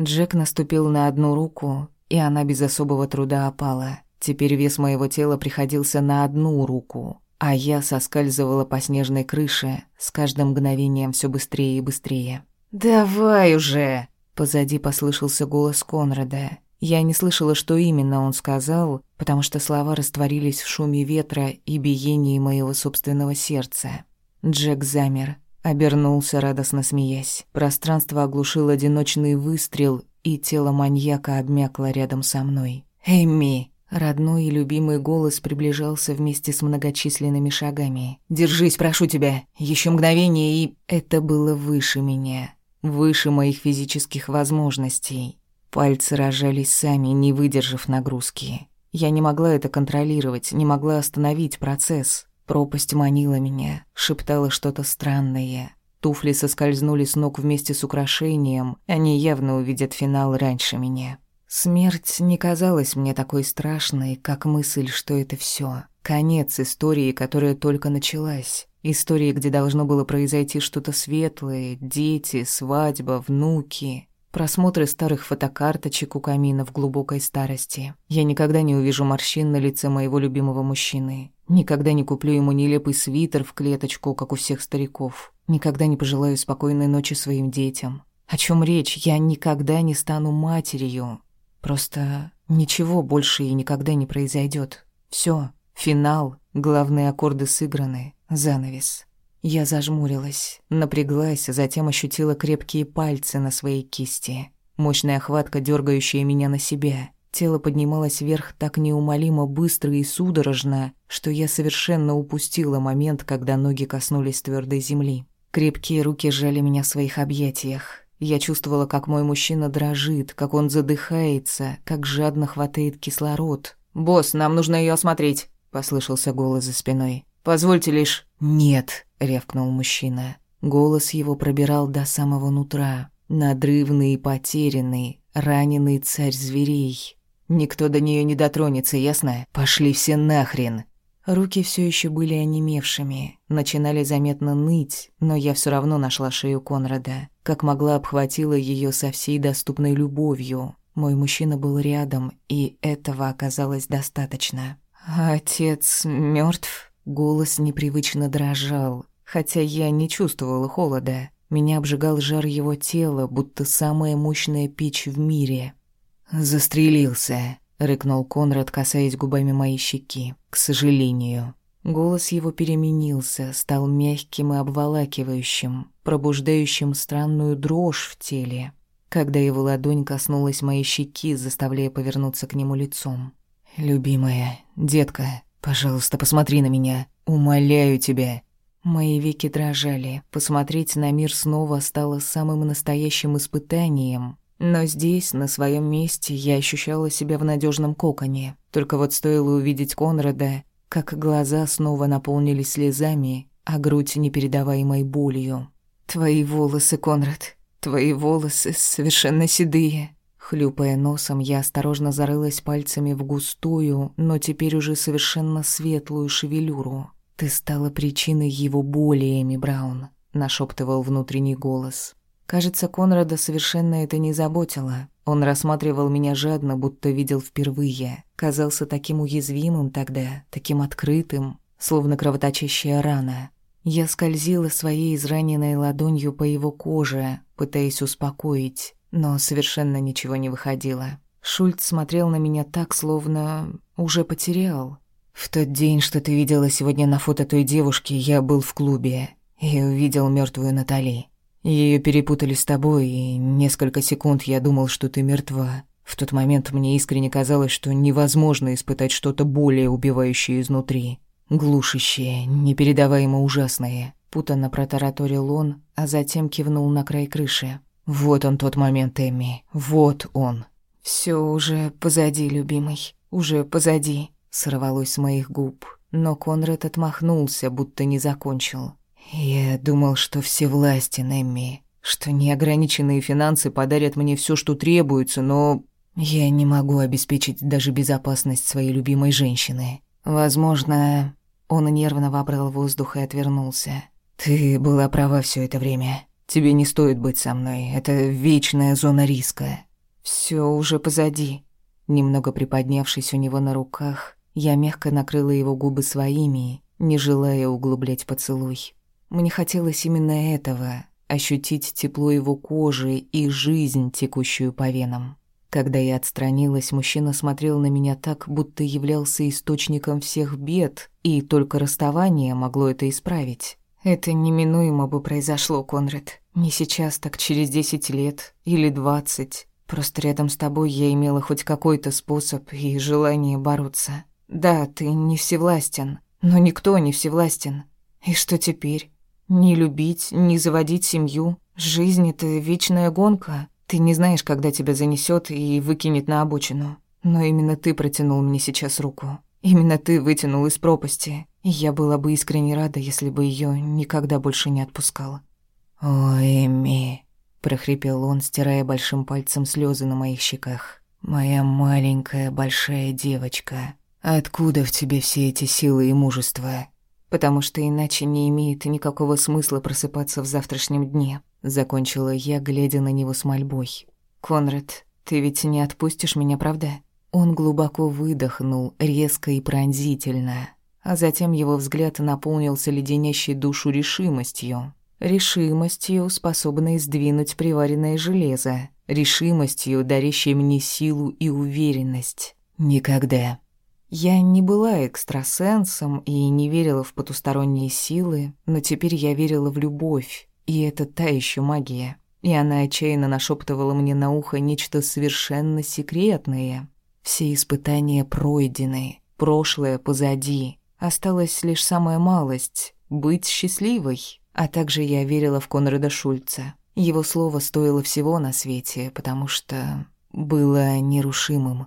Джек наступил на одну руку, и она без особого труда опала. Теперь вес моего тела приходился на одну руку, а я соскальзывала по снежной крыше, с каждым мгновением все быстрее и быстрее. «Давай уже!» Позади послышался голос Конрада. Я не слышала, что именно он сказал, потому что слова растворились в шуме ветра и биении моего собственного сердца. Джек замер, обернулся, радостно смеясь. Пространство оглушил одиночный выстрел, и тело маньяка обмякло рядом со мной. «Эмми!» Родной и любимый голос приближался вместе с многочисленными шагами. «Держись, прошу тебя! Еще мгновение и...» Это было выше меня, выше моих физических возможностей. Пальцы рожались сами, не выдержав нагрузки. Я не могла это контролировать, не могла остановить процесс. Пропасть манила меня, шептала что-то странное. Туфли соскользнули с ног вместе с украшением, они явно увидят финал раньше меня. Смерть не казалась мне такой страшной, как мысль, что это все Конец истории, которая только началась. Истории, где должно было произойти что-то светлое, дети, свадьба, внуки. Просмотры старых фотокарточек у камина в глубокой старости. Я никогда не увижу морщин на лице моего любимого мужчины. Никогда не куплю ему нелепый свитер в клеточку, как у всех стариков. Никогда не пожелаю спокойной ночи своим детям. О чем речь? Я никогда не стану матерью. Просто ничего больше и никогда не произойдет. Все, финал, главные аккорды сыграны, занавес. Я зажмурилась, напряглась, затем ощутила крепкие пальцы на своей кисти. Мощная охватка, дергающая меня на себя. Тело поднималось вверх так неумолимо быстро и судорожно, что я совершенно упустила момент, когда ноги коснулись твердой земли. Крепкие руки сжали меня в своих объятиях. Я чувствовала, как мой мужчина дрожит, как он задыхается, как жадно хватает кислород. «Босс, нам нужно ее осмотреть», — послышался голос за спиной. «Позвольте лишь...» «Нет», — рявкнул мужчина. Голос его пробирал до самого нутра. Надрывный и потерянный, раненый царь зверей. Никто до нее не дотронется, ясно? Пошли все нахрен. Руки все еще были онемевшими, начинали заметно ныть, но я все равно нашла шею Конрада. Как могла, обхватила ее со всей доступной любовью. Мой мужчина был рядом, и этого оказалось достаточно. «Отец мертв? Голос непривычно дрожал, хотя я не чувствовала холода. Меня обжигал жар его тела, будто самая мощная печь в мире. «Застрелился», — рыкнул Конрад, касаясь губами моей щеки. «К сожалению». Голос его переменился, стал мягким и обволакивающим, пробуждающим странную дрожь в теле, когда его ладонь коснулась моей щеки, заставляя повернуться к нему лицом. «Любимая, детка, Пожалуйста, посмотри на меня. Умоляю тебя». Мои веки дрожали. Посмотреть на мир снова стало самым настоящим испытанием. Но здесь, на своем месте, я ощущала себя в надежном коконе. Только вот стоило увидеть Конрада, как глаза снова наполнились слезами, а грудь непередаваемой болью. «Твои волосы, Конрад, твои волосы совершенно седые. Хлюпая носом, я осторожно зарылась пальцами в густую, но теперь уже совершенно светлую шевелюру. «Ты стала причиной его боли, Эми Браун», — нашептывал внутренний голос. Кажется, Конрада совершенно это не заботило. Он рассматривал меня жадно, будто видел впервые. Казался таким уязвимым тогда, таким открытым, словно кровоточащая рана. Я скользила своей израненной ладонью по его коже, пытаясь успокоить но совершенно ничего не выходило. Шульц смотрел на меня так, словно уже потерял. «В тот день, что ты видела сегодня на фото той девушки, я был в клубе и увидел мертвую Натали. Ее перепутали с тобой, и несколько секунд я думал, что ты мертва. В тот момент мне искренне казалось, что невозможно испытать что-то более убивающее изнутри. Глушащее, непередаваемо ужасное». Путанно протараторил он, а затем кивнул на край крыши. Вот он тот момент, Эми. Вот он. Все уже позади, любимый. Уже позади. Сорвалось с моих губ. Но Конрад отмахнулся, будто не закончил. Я думал, что все власти, Эмми. Что неограниченные финансы подарят мне все, что требуется, но... Я не могу обеспечить даже безопасность своей любимой женщины. Возможно, он нервно вобрал воздух и отвернулся. Ты была права все это время. Тебе не стоит быть со мной. Это вечная зона риска. Все уже позади. Немного приподнявшись у него на руках, я мягко накрыла его губы своими, не желая углублять поцелуй. Мне хотелось именно этого — ощутить тепло его кожи и жизнь, текущую по венам. Когда я отстранилась, мужчина смотрел на меня так, будто являлся источником всех бед, и только расставание могло это исправить. Это неминуемо бы произошло, Конрад. Не сейчас, так через десять лет или двадцать. Просто рядом с тобой я имела хоть какой-то способ и желание бороться. Да, ты не всевластен, но никто не всевластен. И что теперь? Не любить, не заводить семью. Жизнь — это вечная гонка. Ты не знаешь, когда тебя занесет и выкинет на обочину. Но именно ты протянул мне сейчас руку. Именно ты вытянул из пропасти. Я была бы искренне рада, если бы ее никогда больше не отпускала. «Ой, Эми», — прохрипел он, стирая большим пальцем слезы на моих щеках. «Моя маленькая большая девочка, откуда в тебе все эти силы и мужество?» «Потому что иначе не имеет никакого смысла просыпаться в завтрашнем дне», — закончила я, глядя на него с мольбой. «Конрад, ты ведь не отпустишь меня, правда?» Он глубоко выдохнул, резко и пронзительно, а затем его взгляд наполнился леденящей душу решимостью. Решимостью, способной сдвинуть приваренное железо, решимостью, дарящей мне силу и уверенность. Никогда. Я не была экстрасенсом и не верила в потусторонние силы, но теперь я верила в любовь, и это та еще магия. И она отчаянно нашептывала мне на ухо нечто совершенно секретное, все испытания пройдены, прошлое позади. Осталась лишь самая малость — быть счастливой. А также я верила в Конрада Шульца. Его слово стоило всего на свете, потому что было нерушимым.